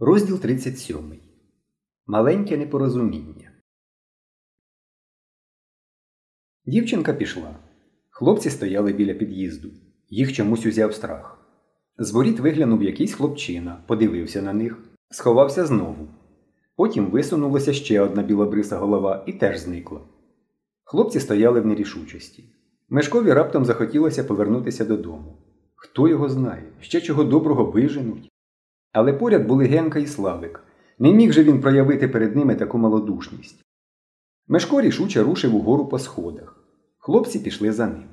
Розділ 37. Маленьке непорозуміння. Дівчинка пішла. Хлопці стояли біля під'їзду. Їх чомусь узяв страх. З воріт виглянув якийсь хлопчина, подивився на них, сховався знову. Потім висунулася ще одна білобриса голова і теж зникла. Хлопці стояли в нерішучості. Мешкові раптом захотілося повернутися додому. Хто його знає, ще чого доброго виженуть. Але поряд були Генка і Славик. Не міг же він проявити перед ними таку малодушність. Мешко рішуче рушив угору по сходах. Хлопці пішли за ним.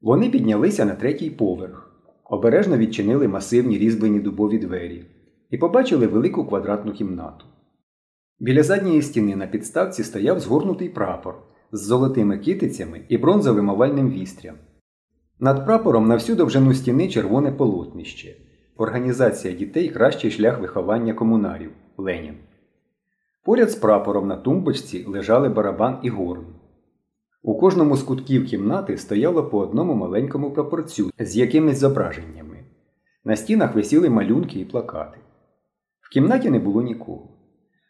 Вони піднялися на третій поверх, обережно відчинили масивні різьблені дубові двері і побачили велику квадратну кімнату. Біля задньої стіни на підставці стояв згорнутий прапор з золотими китицями і бронзовим овальним вістрям. Над прапором на всю довжину стіни червоне полотнище. Організація дітей кращий шлях виховання комунарів Ленін. Поряд з прапором на тумбочці лежали барабан і горн. У кожному з кутків кімнати стояло по одному маленькому прапорцю з якимись зображеннями. На стінах висіли малюнки і плакати. В кімнаті не було нікого.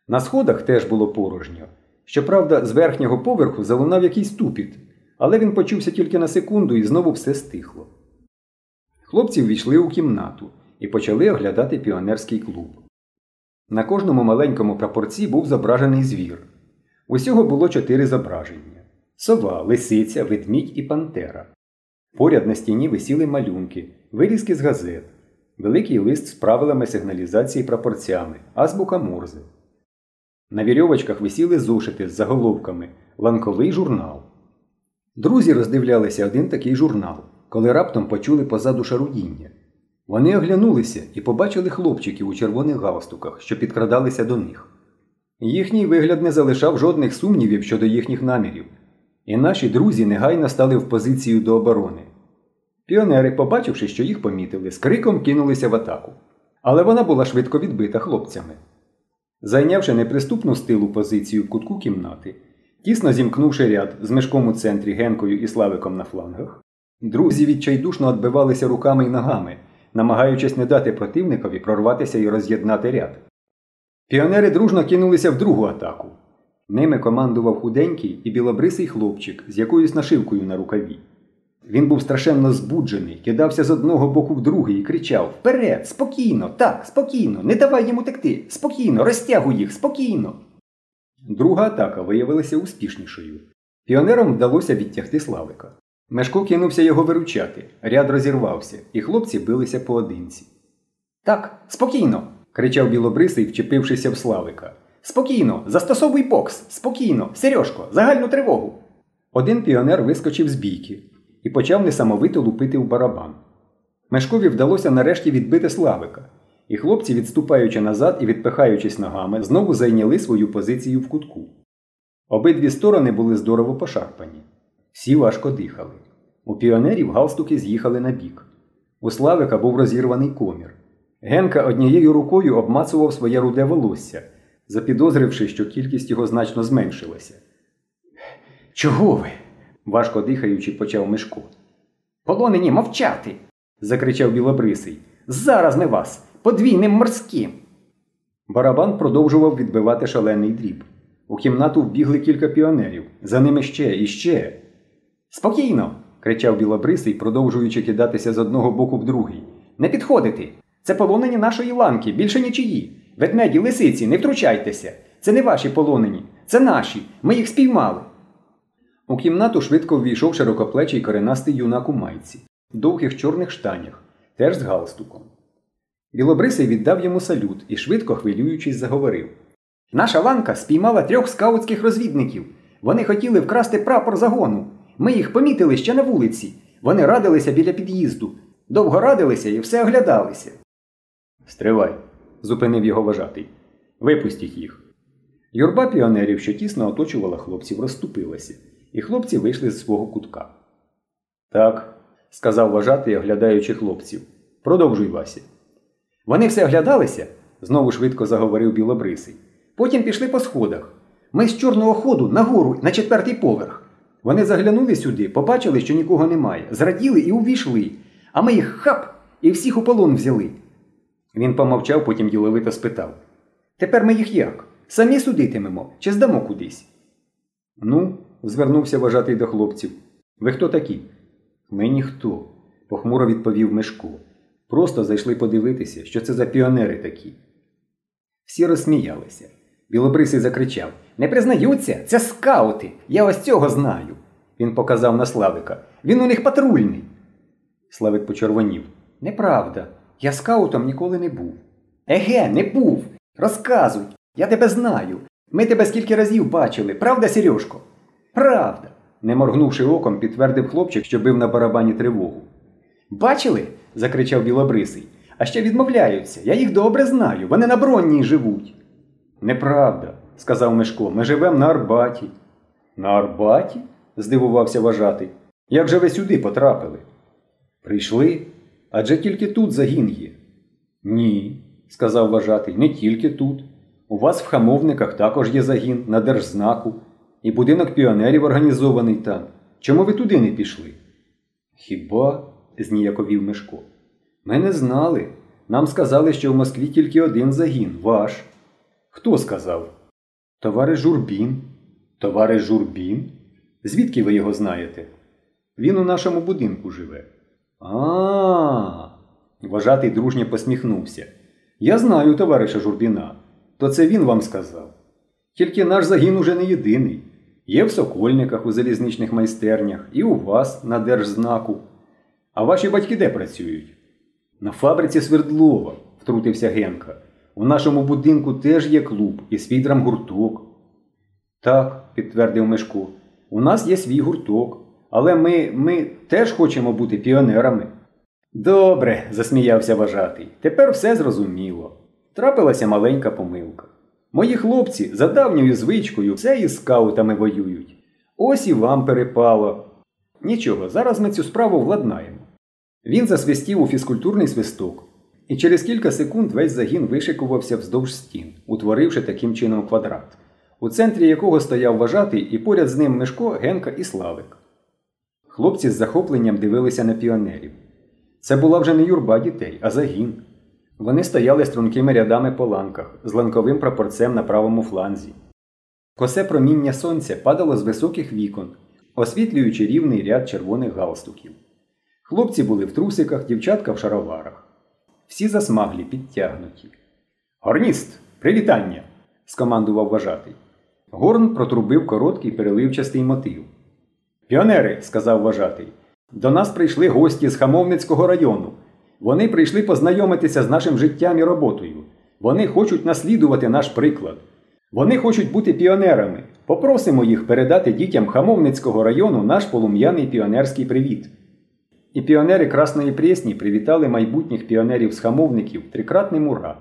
На сходах теж було порожньо. Щоправда, з верхнього поверху залунав якийсь тупіт, але він почувся тільки на секунду і знову все стихло. Хлопці ввійшли у кімнату і почали оглядати піонерський клуб. На кожному маленькому прапорці був зображений звір. Усього було чотири зображення сова, лисиця, ведмідь і пантера. Поряд на стіні висіли малюнки, вирізки з газет, великий лист з правилами сигналізації прапорцями, азбука Морзе. На вірьовочках висіли зошити з заголовками Ланковий журнал. Друзі роздивлялися один такий журнал, коли раптом почули позаду шарудіння. Вони оглянулися і побачили хлопчиків у червоних галстуках, що підкрадалися до них. Їхній вигляд не залишав жодних сумнівів щодо їхніх намірів, і наші друзі негайно стали в позицію до оборони. Піонери, побачивши, що їх помітили, з криком кинулися в атаку. Але вона була швидко відбита хлопцями. Зайнявши неприступну стилу позицію в кутку кімнати, тісно зімкнувши ряд з мешком у центрі Генкою і Славиком на флангах, друзі відчайдушно відбивалися руками й ногами намагаючись не дати противникові прорватися і роз'єднати ряд. Піонери дружно кинулися в другу атаку. Ними командував худенький і білобрисий хлопчик з якоюсь нашивкою на рукаві. Він був страшенно збуджений, кидався з одного боку в другий і кричав Вперед, спокійно, так, спокійно, не давай йому текти, спокійно, розтягуй їх, спокійно. Друга атака виявилася успішнішою. Піонерам вдалося відтягти Славика. Мешко кинувся його виручати, ряд розірвався, і хлопці билися поодинці. Так, спокійно. кричав білобрисий, вчепившися в Славика. Спокійно, застосовуй бокс, спокійно, Сережко, загальну тривогу. Один піонер вискочив з бійки і почав несамовито лупити в барабан. Мешкові вдалося нарешті відбити Славика, і хлопці, відступаючи назад і відпихаючись ногами, знову зайняли свою позицію в кутку. Обидві сторони були здорово пошарпані. Всі важко дихали. У піонерів галстуки з'їхали на бік. У Славика був розірваний комір. Генка однією рукою обмацував своє руде волосся, запідозривши, що кількість його значно зменшилася. Чого ви? важко дихаючи, почав Мишко. Полонені мовчати. закричав Білобрисий. Зараз ми вас, подвійним морським. Барабан продовжував відбивати шалений дріб. У кімнату вбігли кілька піонерів, за ними ще і ще. Спокійно. кричав Білобрисий, продовжуючи кидатися з одного боку в другий. Не підходити. Це полонені нашої ланки, більше нічиї. Ведмеді, лисиці, не втручайтеся. Це не ваші полонені, це наші. Ми їх спіймали. У кімнату швидко ввійшов широкоплечий коренастий юнак у майці, в довгих чорних штанях, теж з галстуком. Білобрисий віддав йому салют і, швидко хвилюючись, заговорив Наша ланка спіймала трьох скаутських розвідників. Вони хотіли вкрасти прапор загону. Ми їх помітили ще на вулиці. Вони радилися біля під'їзду. Довго радилися і все оглядалися. Стривай, зупинив його вважатий. Випустіть їх. Юрба піонерів, що тісно оточувала хлопців, розступилася, і хлопці вийшли з свого кутка. Так, сказав вважатий, оглядаючи хлопців. Продовжуй Вася. Вони все оглядалися, знову швидко заговорив Білобрисий. Потім пішли по сходах. Ми з чорного ходу нагору на четвертий поверх. Вони заглянули сюди, побачили, що нікого немає, зраділи і увійшли, а ми їх хап і всіх у полон взяли. Він помовчав, потім діловито спитав. Тепер ми їх як? Самі судитимемо чи здамо кудись? Ну, звернувся вважатий до хлопців. Ви хто такі? Ми ніхто, похмуро відповів Мишко. Просто зайшли подивитися, що це за піонери такі. Всі розсміялися. Білобрисий закричав Не признаються, це скаути. Я ось цього знаю. Він показав на Славика. Він у них патрульний. Славик почервонів. Неправда. Я скаутом ніколи не був. Еге, не був. Розказуй. Я тебе знаю. Ми тебе скільки разів бачили, правда, Сережко? Правда. Не моргнувши оком, підтвердив хлопчик, що бив на барабані тривогу. Бачили? закричав Білобрисий. А ще відмовляються. Я їх добре знаю. Вони на Бронній живуть. Неправда, сказав Мишко. Ми живемо на Арбаті. На Арбаті? здивувався вважатий. Як же ви сюди потрапили? Прийшли? Адже тільки тут загін є. Ні, сказав вважатий, не тільки тут. У вас в хамовниках також є загін на держзнаку, і будинок піонерів організований там. Чому ви туди не пішли? Хіба? зніяковів Мишко. Ми не знали. Нам сказали, що в Москві тільки один загін ваш. Хто сказав? Товариш Журбін. Товариш Журбін? Звідки ви його знаєте? Він у нашому будинку живе. А. Вважатий дружньо посміхнувся. Я знаю товариша Журбіна. То це він вам сказав. Тільки наш загін уже не єдиний. Є в сокольниках у залізничних майстернях і у вас на держзнаку. А ваші батьки де працюють? На фабриці Свердлова, втрутився Генка. У нашому будинку теж є клуб і свій драмгурток. Так, підтвердив Мишко, у нас є свій гурток, але ми, ми теж хочемо бути піонерами. Добре, засміявся вважатий. Тепер все зрозуміло. Трапилася маленька помилка. Мої хлопці за давньою звичкою все із скаутами воюють. Ось і вам перепало. Нічого, зараз ми цю справу владнаємо. Він засвистів у фізкультурний свисток, і через кілька секунд весь загін вишикувався вздовж стін, утворивши таким чином квадрат, у центрі якого стояв вважатий і поряд з ним Мишко, Генка і Славик. Хлопці з захопленням дивилися на піонерів. Це була вже не юрба дітей, а загін. Вони стояли стрункими рядами по ланках, з ланковим прапорцем на правому фланзі. Косе проміння сонця падало з високих вікон, освітлюючи рівний ряд червоних галстуків. Хлопці були в трусиках, дівчатка в шароварах. Всі засмаглі, підтягнуті. Горніст, привітання! скомандував вважатий. Горн протрубив короткий переливчастий мотив. Піонери, сказав вважатий, до нас прийшли гості з Хамовницького району. Вони прийшли познайомитися з нашим життям і роботою. Вони хочуть наслідувати наш приклад. Вони хочуть бути піонерами. Попросимо їх передати дітям Хамовницького району наш полум'яний піонерський привіт. І піонери Красної Пресні привітали майбутніх піонерів-схамовників хамовників трикратним ура.